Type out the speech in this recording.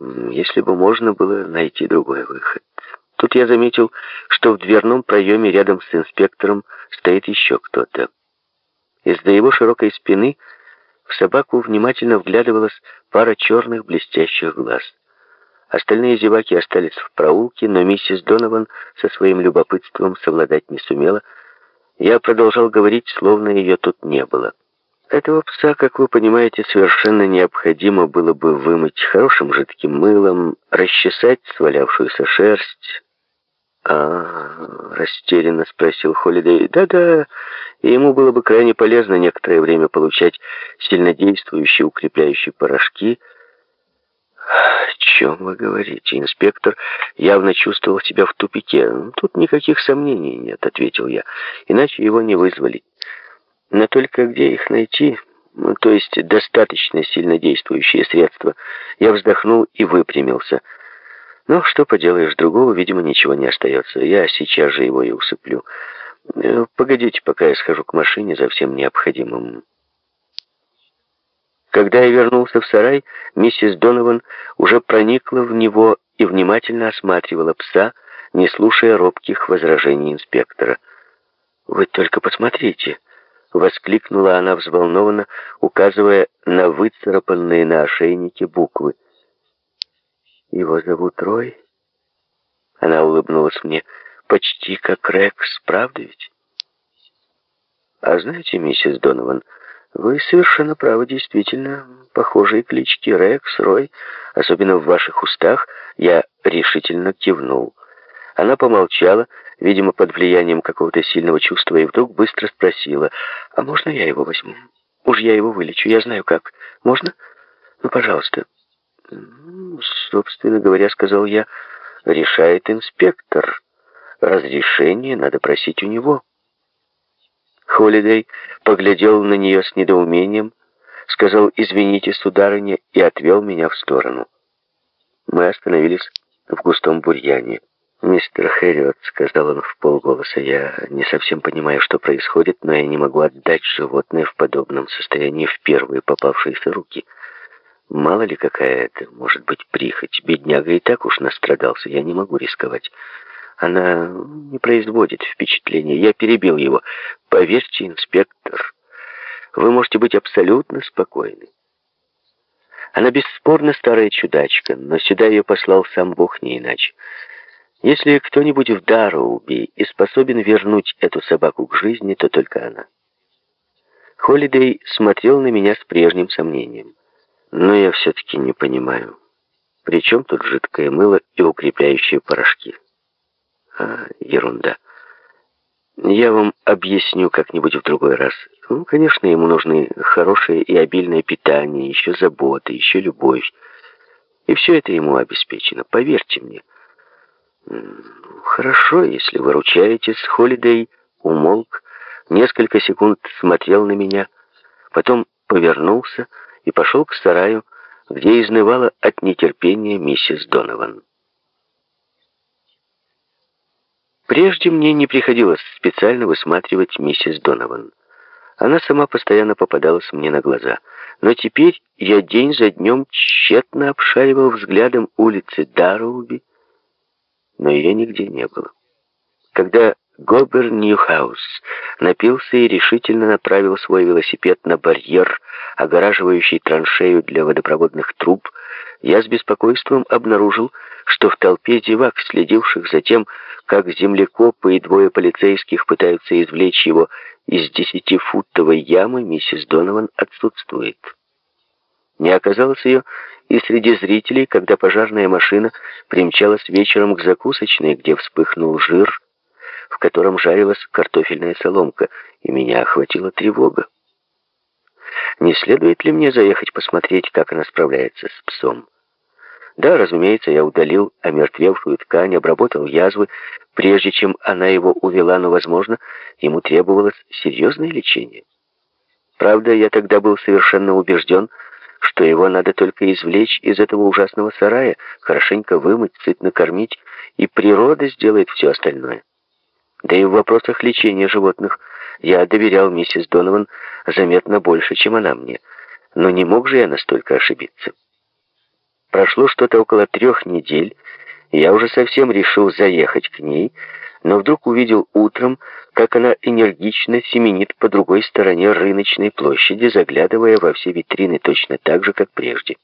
если бы можно было найти другой выход. Тут я заметил, что в дверном проеме рядом с инспектором стоит еще кто-то. Из-за его широкой спины в собаку внимательно вглядывалась пара черных блестящих глаз. Остальные зеваки остались в проулке, но миссис Донован со своим любопытством совладать не сумела. Я продолжал говорить, словно ее тут не было. Этого пса, как вы понимаете, совершенно необходимо было бы вымыть хорошим жидким мылом, расчесать свалявшуюся шерсть. А, растерянно спросил Холидей. Да-да, ему было бы крайне полезно некоторое время получать сильнодействующие укрепляющие порошки. О чем вы говорите, инспектор явно чувствовал себя в тупике. Тут никаких сомнений нет, ответил я. Иначе его не вызвали. Но только где их найти? Ну, то есть достаточно сильно действующие средства. Я вздохнул и выпрямился. Ну, что поделаешь, другого, видимо, ничего не остается. Я сейчас же его и усыплю. Э, погодите, пока я схожу к машине за всем необходимым. Когда я вернулся в сарай, миссис Донован уже проникла в него и внимательно осматривала пса, не слушая робких возражений инспектора. «Вы только посмотрите!» Воскликнула она взволнованно, указывая на выцарапанные на ошейнике буквы. «Его зовут Рой?» Она улыбнулась мне. «Почти как Рекс, правда ведь?» «А знаете, миссис Донован, вы совершенно правы, действительно, похожие клички Рекс, Рой, особенно в ваших устах, я решительно кивнул». Она помолчала, видимо, под влиянием какого-то сильного чувства, и вдруг быстро спросила, «А можно я его возьму? Уж я его вылечу, я знаю как. Можно? Ну, пожалуйста». «Собственно говоря, — сказал я, — решает инспектор. Разрешение надо просить у него». Холидей поглядел на нее с недоумением, сказал «Извините, сударыня» и отвел меня в сторону. Мы остановились в густом бурьяне. «Мистер Хэрриот», — сказал он в полголоса, — «я не совсем понимаю, что происходит, но я не могу отдать животное в подобном состоянии в первые попавшиеся руки. Мало ли какая это, может быть, прихоть. Бедняга и так уж настрадался, я не могу рисковать. Она не производит впечатления. Я перебил его. Поверьте, инспектор, вы можете быть абсолютно спокойны. Она бесспорно старая чудачка, но сюда ее послал сам Бог не иначе. Если кто-нибудь в Дарроуби и способен вернуть эту собаку к жизни, то только она. Холидей смотрел на меня с прежним сомнением. Но я все-таки не понимаю, при чем тут жидкое мыло и укрепляющие порошки? А, ерунда. Я вам объясню как-нибудь в другой раз. Ну, конечно, ему нужны хорошее и обильное питание, еще забота, еще любовь. И все это ему обеспечено, поверьте мне. «Хорошо, если вы ручаетесь». Холидей умолк, несколько секунд смотрел на меня, потом повернулся и пошел к сараю, где изнывала от нетерпения миссис Донован. Прежде мне не приходилось специально высматривать миссис Донован. Она сама постоянно попадалась мне на глаза. Но теперь я день за днем тщетно обшаривал взглядом улицы Дарроуби, но ее нигде не было. Когда Гобер Ньюхаус напился и решительно направил свой велосипед на барьер, огораживающий траншею для водопроводных труб, я с беспокойством обнаружил, что в толпе зевак, следивших за тем, как землекопы и двое полицейских пытаются извлечь его из десятифутовой ямы, миссис Донован отсутствует. Не оказалось ее и среди зрителей, когда пожарная машина примчалась вечером к закусочной, где вспыхнул жир, в котором жарилась картофельная соломка, и меня охватила тревога. Не следует ли мне заехать посмотреть, как она справляется с псом? Да, разумеется, я удалил омертвевшую ткань, обработал язвы, прежде чем она его увела, но, возможно, ему требовалось серьезное лечение. Правда, я тогда был совершенно убежден, что его надо только извлечь из этого ужасного сарая, хорошенько вымыть, сытно кормить, и природа сделает все остальное. Да и в вопросах лечения животных я доверял миссис Донован заметно больше, чем она мне. Но не мог же я настолько ошибиться. Прошло что-то около трех недель, и я уже совсем решил заехать к ней, но вдруг увидел утром, как она энергично семенит по другой стороне рыночной площади, заглядывая во все витрины точно так же, как прежде.